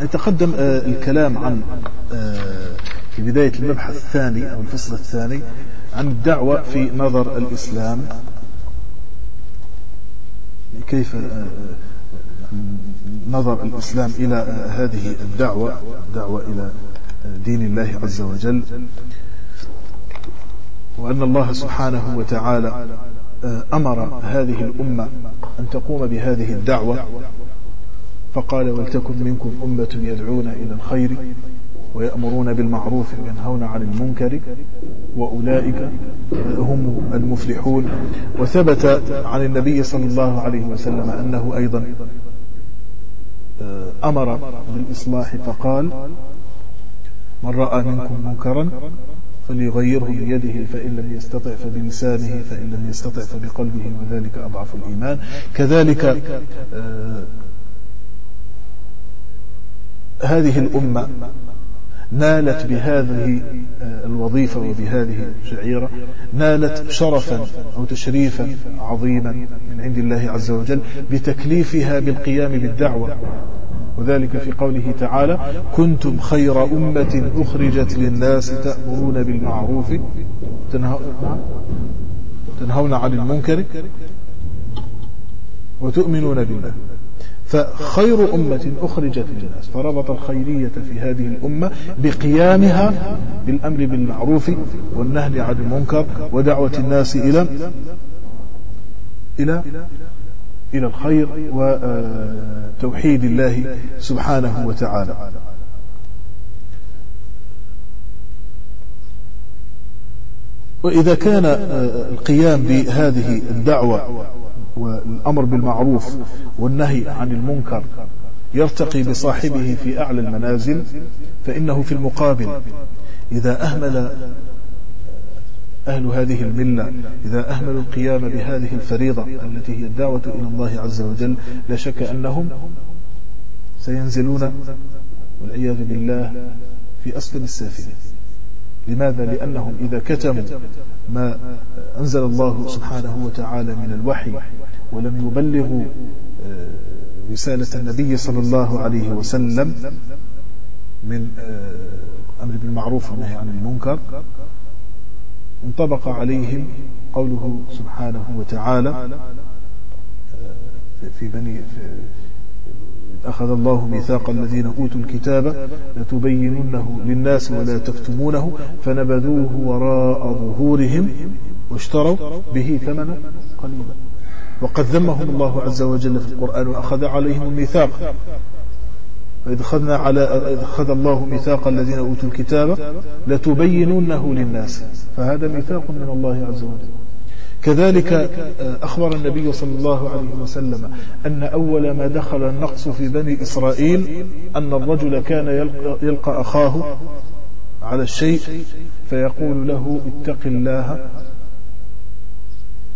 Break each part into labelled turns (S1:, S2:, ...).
S1: يتقدم الكلام عن في بداية المبحث الثاني أو الفصل الثاني عن الدعوة في نظر الإسلام. كيف نظر الإسلام إلى هذه الدعوة دعوة إلى دين الله عز وجل وأن الله سبحانه وتعالى أمر هذه الأمة أن تقوم بهذه الدعوة. فقال ولتكن منكم أمة يدعون إلى الخير ويأمرون بالمعروف وينهون عن المنكر وأولئك هم المفلحون. وثبت عن النبي صلى الله عليه وسلم أنه أيضا آه، أمر بالإصلاح فقال من رأى منكم منكرا فليغيره بيده فإن لم يستطع فبلسانه فإن لم يستطع فبقلبه وذلك أضعف الإيمان. كذلك آه، هذه الأمة نالت بهذه آه، الوظيفة وبهذه الشعيرة نالت شرفا أو تشريفا عظيما من عند الله عز وجل بتكليفها بالقيام بالدعوة. وذلك في قوله تعالى كنتم خير أمة أخرجت للناس تأمرون بالمعروف تنهون عن المنكر وتؤمنون بالله. فخير أمة أخرجت للناس فربط الخيرية في هذه الأمة بقيامها بالأمر بالمعروف والنهي عن المنكر ودعوة الناس إلى إلى إلى الخير وتوحيد الله سبحانه وتعالى. وإذا كان القيام بهذه الدعوة والأمر بالمعروف والنهي عن المنكر يرتقي بصاحبه في أعلى المنازل فإنه في المقابل إذا أهمل أهل هذه الملة إذا أهملوا القيام بهذه الفريضة التي هي الدعوة إلى الله عز وجل لا شك أنهم سينزلون والعياذ بالله في أسفل السافلين. لماذا؟ لأنهم إذا كتموا ما أنزل الله سبحانه وتعالى من الوحي ولم يبلغوا آه، رسالة النبي صلى الله عليه وسلم من آه، أمر بالمعروف والنهي عن المنكر انطبق عليهم قوله سبحانه وتعالى آه، في بني أخذ الله ميثاق الذين أوتوا الكتاب لتبيننه للناس ولا تكتمونه فنبذوه وراء ظهورهم واشتروا به ثمنا قليلا. وقد ذمهم الله عز وجل في القرآن وأخذ عليهم الميثاق. وإذ أخذنا على إذ أخذ الله ميثاق الذين أوتوا الكتاب لتبيننه للناس. فهذا ميثاق من الله عز وجل. كذلك آه، أخبر النبي صلى الله عليه وسلم أن أول ما دخل النقص في بني إسرائيل أن الرجل كان يلقى, يلقى أخاه على الشيء فيقول له اتق الله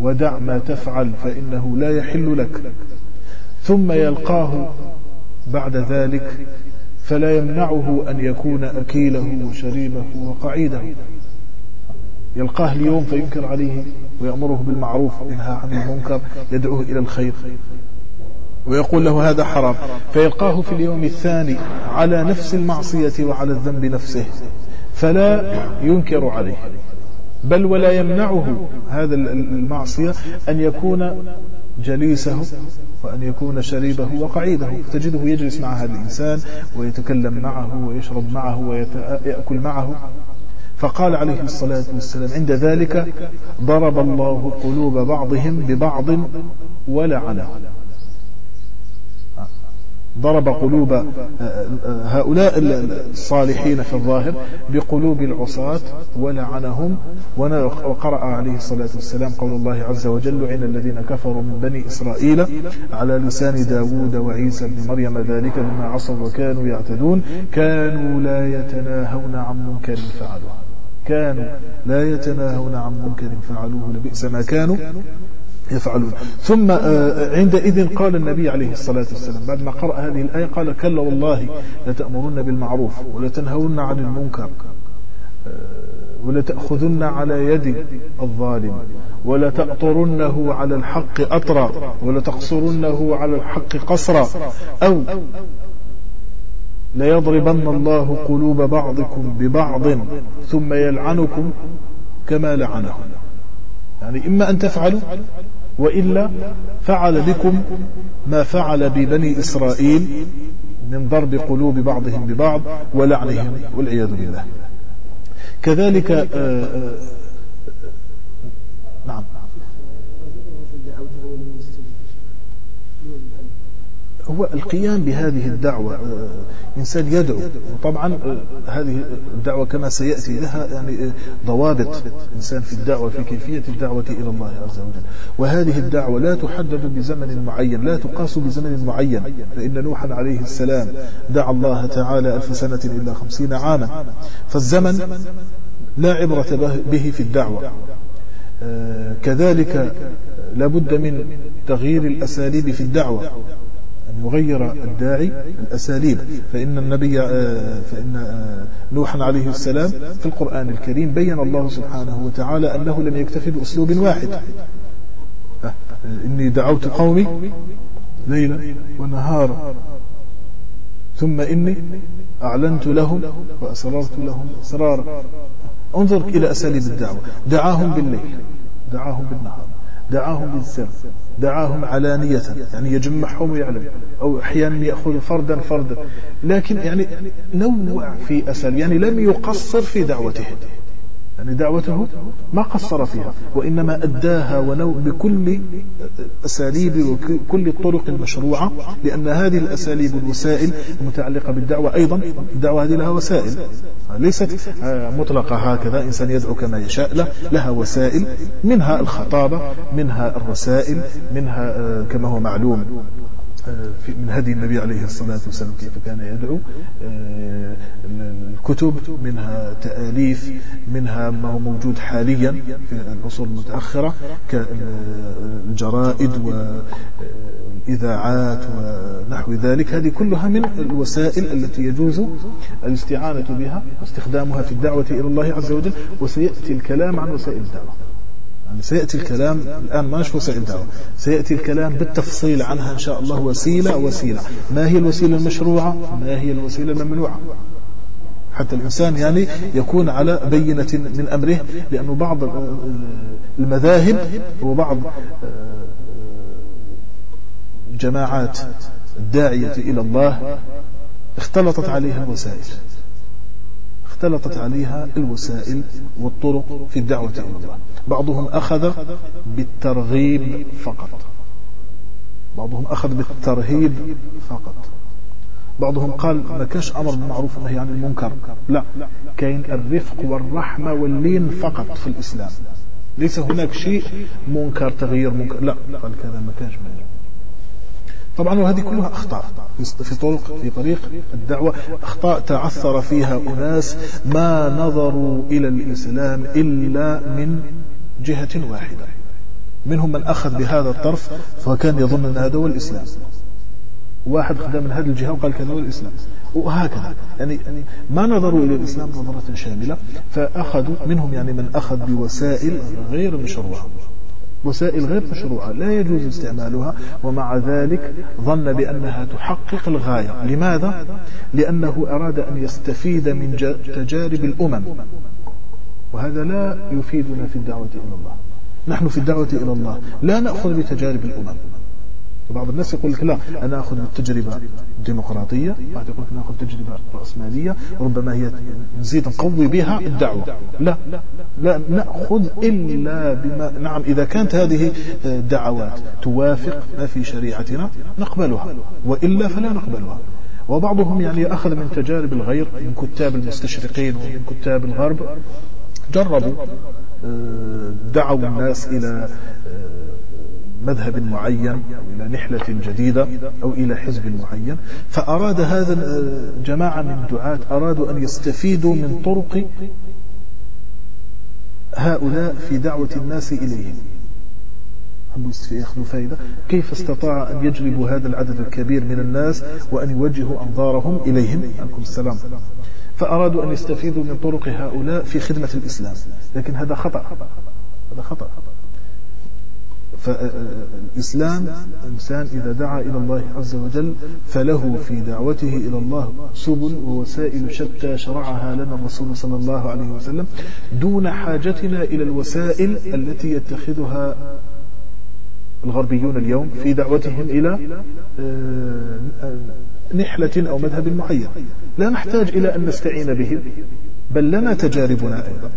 S1: ودع ما تفعل فإنه لا يحل لك. ثم يلقاه بعد ذلك فلا يمنعه أن يكون أكيله وشريبه وقعيده. يلقاه اليوم فينكر عليه ويأمره بالمعروف وينهى عن المنكر يدعوه إلى الخير. ويقول له هذا حرام. فيلقاه في اليوم الثاني على نفس المعصية وعلى الذنب نفسه. فلا ينكر عليه. بل ولا يمنعه هذا المعصية أن يكون جليسه وأن يكون شريبه وقعيده. تجده يجلس مع هذا الإنسان ويتكلم معه ويشرب معه ويأكل معه. فقال عليه الصلاة والسلام عند ذلك ضرب الله قلوب بعضهم ببعض ولعنه. ضرب قلوب آه، آه، هؤلاء الصالحين في الظاهر بقلوب العصاة ولعنهم. وقرأ عليه الصلاة والسلام قول الله عز وجل لعن الذين كفروا من بني إسرائيل على لسان داود وعيسى بن مريم ذلك بما عصوا وكانوا يعتدون كانوا لا يتناهون عن منكر فعلوه كانوا لا يتناهون عن منكر فعلوه لبئس ما كانوا يفعلون. ثم آه، عندئذ قال النبي عليه الصلاة والسلام بعد ما قرأ هذه الآية قال كلا والله لتأمرن بالمعروف ولتنهون عن المنكر آه، ولتأخذن على يد الظالم ولتأطرنه على الحق أطرا ولتقصرنه على الحق قصرا أو ليضربن الله قلوب بعضكم ببعض ثم يلعنكم كما لعنهم. يعني إما أن تفعلوا وإلا فعل بكم ما فعل ببني إسرائيل من ضرب قلوب بعضهم ببعض ولعنهم والعياذ بالله. كذلك آآ آه، آآ آه، نعم هو القيام بهذه الدعوة آه، إنسان يدعو. وطبعا آه، هذه الدعوة كما سيأتي لها يعني آه، ضوابط إنسان في الدعوة في كيفية الدعوة إلى الله عز وجل. وهذه الدعوة لا تحدد بزمن معين لا تقاس بزمن معين. فإن نوحا عليه السلام دعا الله تعالى ألف سنة إلا خمسين عاما. فالزمن لا عبرة به في الدعوة. كذلك لابد من تغيير الأساليب في الدعوة. أن يغير الداعي الأساليب. فإن النبي آه، فإن آه، نوحا عليه السلام في القرآن الكريم بين الله سبحانه وتعالى أنه لم يكتفي بأسلوب واحد. آه، إني دعوت قومي ليلا ونهارا ثم إني أعلنت لهم وأسررت لهم إسرارا. انظر إلى أساليب الدعوة. دعاهم بالليل دعاهم بالنهار. دعاهم بالسر دعاهم علانية يعني يجمعهم ويعلم أو أحيانا يأخذ فردا فردا لكن يعني نوع في أسل يعني لم يقصر في دعوته. يعني دعوته ما قصر فيها وإنما أداها ولو بكل أساليب وكل الطرق المشروعة لأن هذه الأساليب والوسائل المتعلقة بالدعوة أيضا الدعوة هذه لها وسائل. ليست مطلقة هكذا إنسان يدعو كما يشاء لا لها وسائل منها الخطابة منها الرسائل منها آه، كما هو معلوم. من هدي النبي عليه الصلاة والسلام كيف كان يدعو؟ آه، الكتب منها تآليف منها ما هو موجود حاليا في العصور المتأخرة كالجرائد والإذاعات ونحو ذلك. هذه كلها من الوسائل التي يجوز الاستعانة بها واستخدامها في الدعوة إلى الله عز وجل وسيأتي الكلام عن وسائل الدعوة. يعني سيأتي الكلام الآن ما نشوف وسائل دعوة سيأتي الكلام بالتفصيل عنها إن شاء الله وسيلة وسيلة. ما هي الوسيلة المشروعة؟ ما هي الوسيلة الممنوعة؟ حتى الإنسان يعني يكون على بينة من أمره لأنه بعض المذاهب وبعض جماعات الداعية إلى الله اختلطت عليها الوسائل. اختلطت عليها الوسائل والطرق في الدعوة إلى الله. بعضهم أخذ بالترغيب فقط. بعضهم أخذ بالترهيب فقط. بعضهم قال ما كاش أمر بالمعروف والنهي عن المنكر. لا كاين الرفق والرحمة واللين فقط في الإسلام. ليس هناك شيء منكر تغيير منكر. لا قال كذا ما كانش منكر. طبعا وهذه كلها أخطاء. في طرق في طريق الدعوة أخطاء تعثر فيها أناس ما نظروا إلى الإسلام إلا من جهة واحدة. منهم من أخذ بهذا الطرف فكان يظن أن هذا هو الإسلام. واحد خدم من هذه الجهة وقال كذا هو الإسلام. وهكذا. يعني ما نظروا إلى الإسلام نظرة شاملة فأخذوا منهم يعني من أخذ بوسائل غير مشروعة. وسائل غير مشروعة لا يجوز استعمالها ومع ذلك ظن بأنها تحقق الغاية. لماذا؟ لأنه أراد أن يستفيد من تجارب الأمم. وهذا لا يفيدنا في الدعوة إلى الله. نحن في الدعوة إلى الله. لا نأخذ بتجارب الأمم. بعض الناس يقول لك لا أنا أخذ بالتجربة الديمقراطية بعد يقول لك نأخذ تجربة رأسمالية ربما هي نزيد نقوي بها الدعوة. لا لا نأخذ إلا بما نعم إذا كانت هذه الدعوات توافق ما في شريعتنا نقبلها وإلا فلا نقبلها. وبعضهم يعني أخذ من تجارب الغير من كتاب المستشرقين ومن كتاب الغرب جربوا آه، دعوا الناس إلى آه، مذهب معين أو إلى نحلة جديدة أو إلى حزب معين فأراد هذا جماعة من دعاة أرادوا أن يستفيدوا من طرق هؤلاء في دعوة الناس إليهم. يأخذوا فائدة كيف استطاع أن يجلبوا هذا العدد الكبير من الناس وأن يوجهوا أنظارهم إليهم؟ عليكم السلام. فأرادوا أن يستفيدوا من طرق هؤلاء في خدمة الإسلام لكن هذا خطأ هذا خطأ. فالإسلام إنسان إذا دعا إلى الله عز وجل فله في دعوته إلى الله سبل ووسائل شتى شرعها لنا الرسول صلى الله عليه وسلم دون حاجتنا إلى الوسائل التي يتخذها الغربيون اليوم في دعوتهم إلى آه، نحلة أو مذهب معين. لا نحتاج إلى أن نستعين بهم بل لنا تجاربنا أيضا.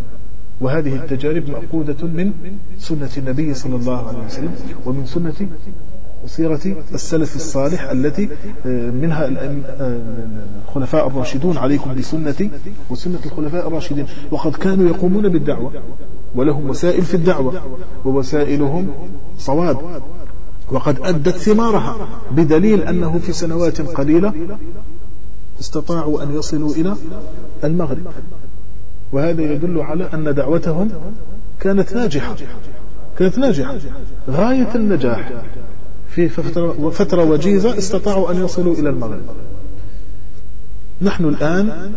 S1: وهذه التجارب مأخوذة من سنة النبي صلى الله عليه وسلم ومن سنة سيرة السلف الصالح التي آه، منها آه، الخلفاء الراشدون عليكم بسنتي وسنة الخلفاء الراشدين. وقد كانوا يقومون بالدعوة ولهم وسائل في الدعوة ووسائلهم صواب. وقد أدت ثمارها بدليل أنه في سنوات قليلة استطاعوا أن يصلوا إلى المغرب. وهذا يدل على أن دعوتهم كانت ناجحة. كانت ناجحة. غاية النجاح. في فترة, وجيزة استطاعوا أن يصلوا إلى المغرب. نحن الآن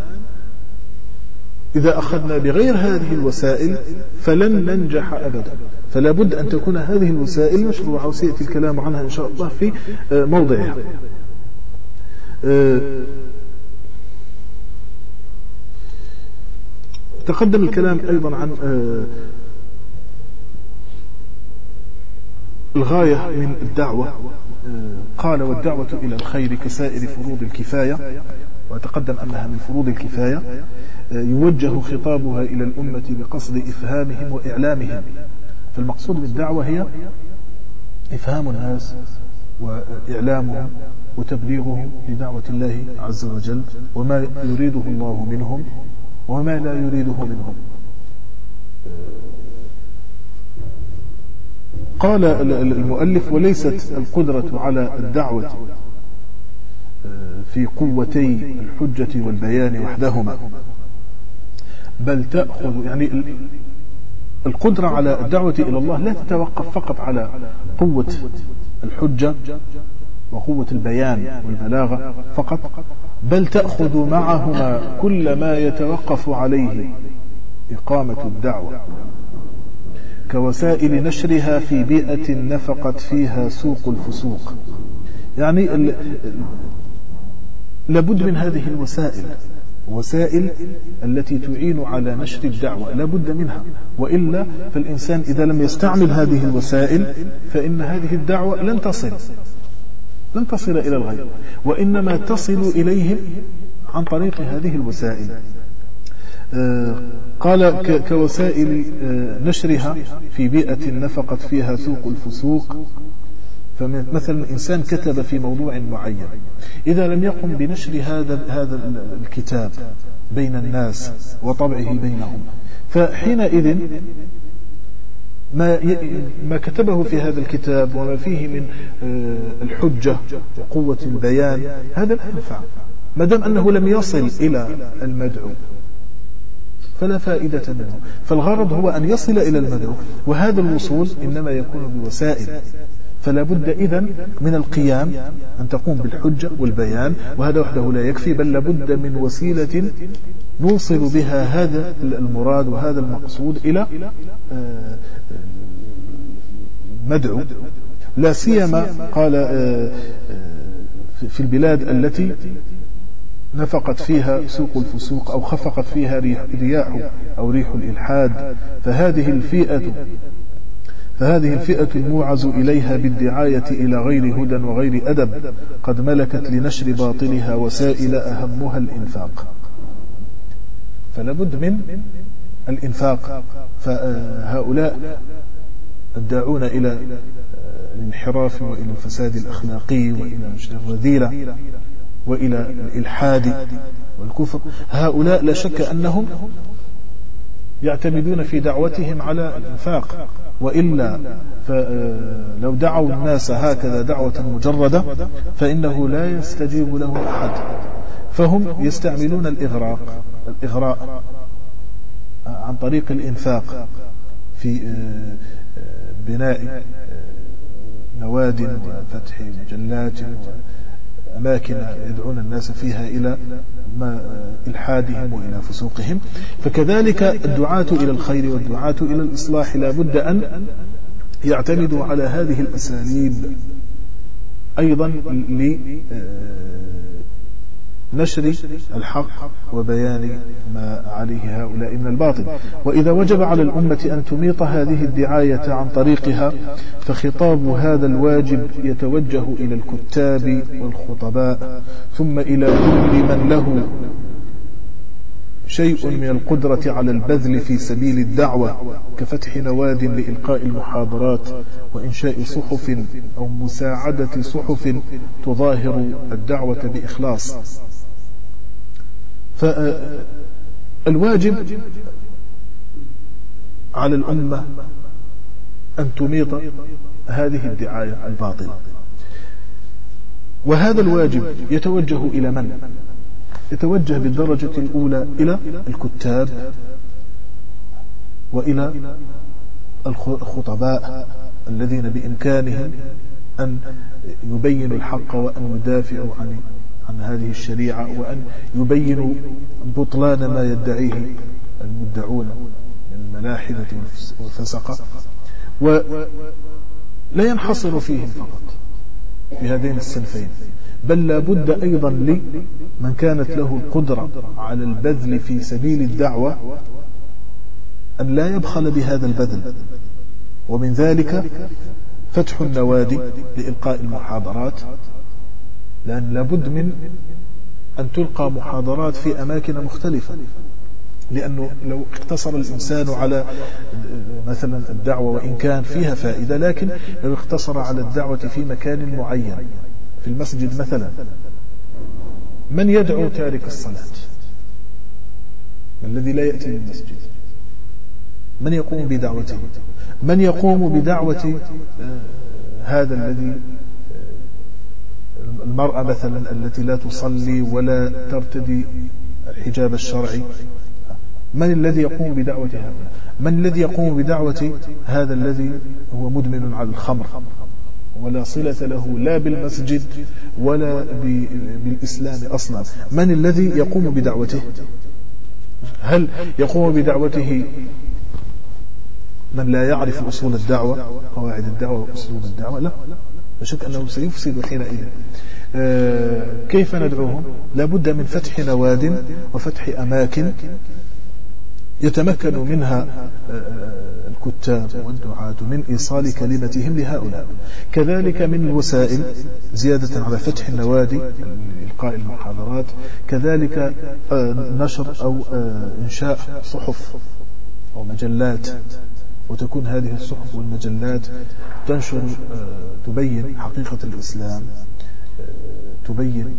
S1: إذا أخذنا بغير هذه الوسائل فلن ننجح أبدا. فلا بد أن تكون هذه الوسائل مشروعة وسيأتي الكلام عنها إن شاء الله في آه، موضعها. تقدم الكلام أيضا عن آه، الغاية من الدعوة قال والدعوة إلى الخير كسائر فروض الكفاية وتقدم أنها من فروض الكفاية يوجه خطابها إلى الأمة بقصد إفهامهم وإعلامهم. فالمقصود بالدعوة هي إفهام الناس وإعلامهم وتبليغهم لدعوة الله عز وجل وما يريده الله منهم. وما لا يريده منهم. قال المؤلف وليست القدرة على الدعوة في قوتي الحجة والبيان وحدهما. بل تأخذ يعني القدرة على الدعوة إلى الله لا تتوقف فقط على قوة الحجة وقوة البيان والبلاغة فقط. بل تأخذ معهما كل ما يتوقف عليه. إقامة الدعوة. كوسائل نشرها في بيئة نفقت فيها سوق الفسوق. يعني لابد من هذه الوسائل. وسائل التي تعين على نشر الدعوة. لا بد منها. وإلا فالإنسان إذا لم يستعمل هذه الوسائل فإن هذه الدعوة لن تصل. لن تصل إلى الغير وإنما تصل إليهم عن طريق هذه الوسائل. آه، قال كوسائل آه، نشرها في بيئة نفقت فيها سوق الفسوق. فمثلا إنسان كتب في موضوع معين إذا لم يقم بنشر هذا هذا الكتاب بين الناس وطبعه بينهم فحينئذ ما ما كتبه في هذا الكتاب وما فيه من آه، الحجة وقوة البيان هذا لا ينفع. ما دام أنه لم يصل إلى المدعو فلا فائدة منه. فالغرض هو أن يصل إلى المدعو وهذا الوصول إنما يكون بوسائل. فلا بد إذن من القيام أن تقوم بالحجة والبيان وهذا وحده لا يكفي بل لابد من وسيلة نوصل بها هذا المراد وهذا المقصود إلى آه، مدعو. لا سيما قال آه، آه، في البلاد التي نفقت فيها سوق الفسوق أو خفقت فيها رياح أو ريح الإلحاد فهذه الفئة فهذه الفئة الموعز إليها بالدعاية إلى غير هدى وغير أدب قد ملكت لنشر باطلها وسائل أهمها الإنفاق. فلا بد من الإنفاق. فهؤلاء الداعون إلى الانحراف وإلى الفساد الأخلاقي وإلى الرذيلة وإلى الإلحاد والكفر. هؤلاء لا شك أنهم يعتمدون في دعوتهم على الإنفاق. وإلا لو دعوا الناس هكذا دعوة مجردة فإنه لا يستجيب له أحد. فهم يستعملون الإغراق الإغراء عن طريق الإنفاق في بناء نواد وفتح مجلات أماكن يدعون الناس فيها إلى إلحادهم وإلى فسوقهم. فكذلك الدعاة إلى الخير والدعاة إلى الإصلاح لا بد أن يعتمد على هذه الأساليب أيضا لنشر الحق وبيان ما عليه هؤلاء من الباطل. وإذا وجب على الأمة أن تميط هذه الدعاية عن طريقها فخطاب هذا الواجب يتوجه إلى الكتاب والخطباء ثم إلى كل من له شيء من القدرة على البذل في سبيل الدعوة كفتح نواد لإلقاء المحاضرات وإنشاء صحف أو مساعدة صحف تظاهر الدعوة بإخلاص. فالواجب على الأمة أن تميط هذه الدعاية الباطلة وهذا الواجب يتوجه إلى من؟ يتوجه بالدرجة الأولى إلى الكتاب وإلى الخطباء الذين بإمكانهم أن يبينوا الحق وأن يدافعوا عن عن هذه الشريعة وأن يبينوا بطلان ما يدعيه المدعون من الملاحدة والفسقة. ولا ينحصر فيهم فقط في هذين الصنفين بل لا بد أيضا لمن كانت له القدرة على البذل في سبيل الدعوة أن لا يبخل بهذا البذل. ومن ذلك فتح النوادي لإلقاء المحاضرات لأن لابد من أن تلقى محاضرات في أماكن مختلفة. لأنه لو اقتصر الإنسان على مثلا الدعوة وإن كان فيها فائدة لكن لو اقتصر على الدعوة في مكان معين في المسجد مثلا من يدعو تارك الصلاة؟ الذي لا يأتي للمسجد من يقوم بدعوته؟ من يقوم بدعوة آه، هذا الذي المرأة مثلا التي لا تصلي ولا ترتدي الحجاب الشرعي من الذي يقوم بدعوة هؤلاء من الذي يقوم بدعوة هذا الذي هو مدمن على الخمر؟ ولا صلة له لا بالمسجد ولا بالإسلام أصلا. من الذي يقوم بدعوته؟ هل يقوم بدعوته من لا يعرف أصول الدعوة قواعد الدعوة وأسلوب الدعوة؟ لا. لا شك أنه سيفسد حينئذ آه، كيف ندعوهم؟ لابد من فتح نواد وفتح أماكن يتمكن منها آه، الكتاب والدعاة من إيصال كلمتهم لهؤلاء. كذلك من الوسائل زيادة على فتح النوادي إلقاء المحاضرات. كذلك آه، نشر أو آه، إنشاء صحف أو مجلات وتكون هذه الصحف والمجلات تنشر تبين حقيقة الإسلام تبين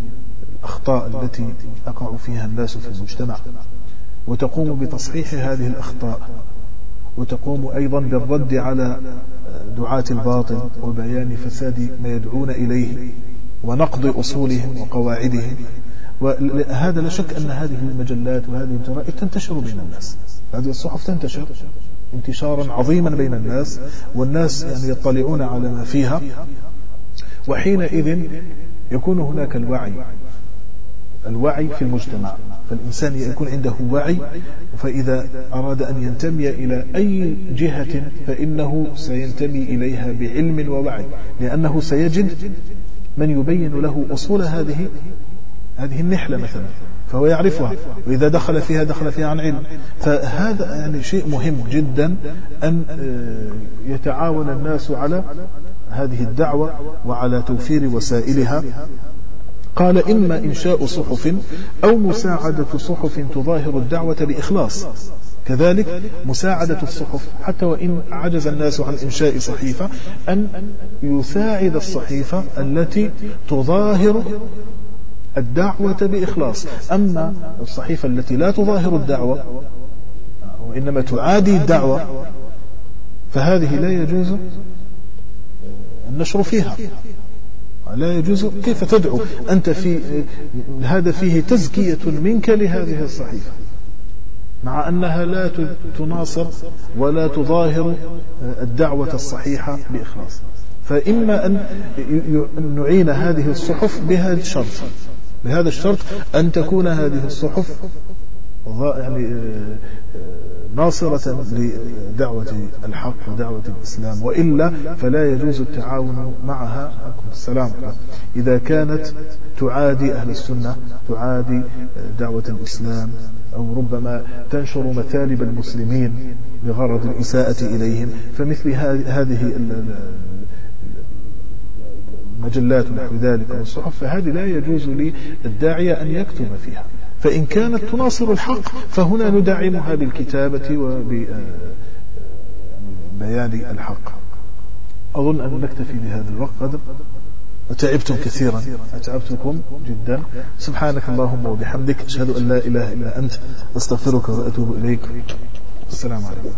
S1: الأخطاء التي يقع فيها الناس في المجتمع. وتقوم بتصحيح هذه الأخطاء. وتقوم أيضا بالرد على دعاة الباطل وبيان فساد ما يدعون إليه ونقض أصولهم وقواعدهم. وهذا لا شك أن هذه المجلات وهذه الجرائد تنتشر بين الناس. هذه الصحف تنتشر. انتشارا عظيما بين الناس والناس يعني يطلعون على ما فيها وحينئذ يكون هناك الوعي الوعي في المجتمع فالإنسان يكون عنده وعي فإذا أراد أن ينتمي إلى أي جهة فإنه سينتمي إليها بعلم ووعي لأنه سيجد من يبين له أصول هذه هذه النحلة مثلا فهو يعرفها وإذا دخل فيها دخل فيها عن علم. فهذا يعني شيء مهم جدا أن آه، يتعاون الناس على هذه الدعوة وعلى توفير وسائلها. قال إما إنشاء صحف أو مساعدة صحف تظاهر الدعوة بإخلاص كذلك مساعدة الصحف حتى وإن عجز الناس عن إنشاء صحيفة أن يساعد الصحيفة التي تظاهر الدعوة بإخلاص. أما الصحيفة التي لا تظاهر الدعوة وإنما تعادي الدعوة فهذه لا يجوز النشر فيها. لا يجوز. كيف تدعو؟ أنت في هذا فيه تزكية منك لهذه الصحيفة مع أنها لا تناصر ولا تظاهر الدعوة الصحيحة بإخلاص. فإما أن نعين هذه الصحف بهذا الشرط. بهذا الشرط أن تكون هذه الصحف يعني آه، ناصرة لدعوة الحق ودعوة الإسلام وإلا فلا يجوز التعاون معها. السلام. إذا كانت تعادي أهل السنة تعادي دعوة الإسلام أو ربما تنشر مثالب المسلمين بغرض الإساءة إليهم فمثل هذه المجلات ونحو ذلك والصحف فهذه لا يجوز للداعية أن يكتب فيها. فإن كانت تناصر الحق فهنا ندعمها بالكتابة وببيان الحق. أظن أن نكتفي بهذا الوقت. قدر؟ وتعبتم كثيرا. أتعبتكم جدا. سبحانك اللهم وبحمدك أشهد أن لا إله إلا أنت أستغفرك وأتوب إليك. السلام عليكم.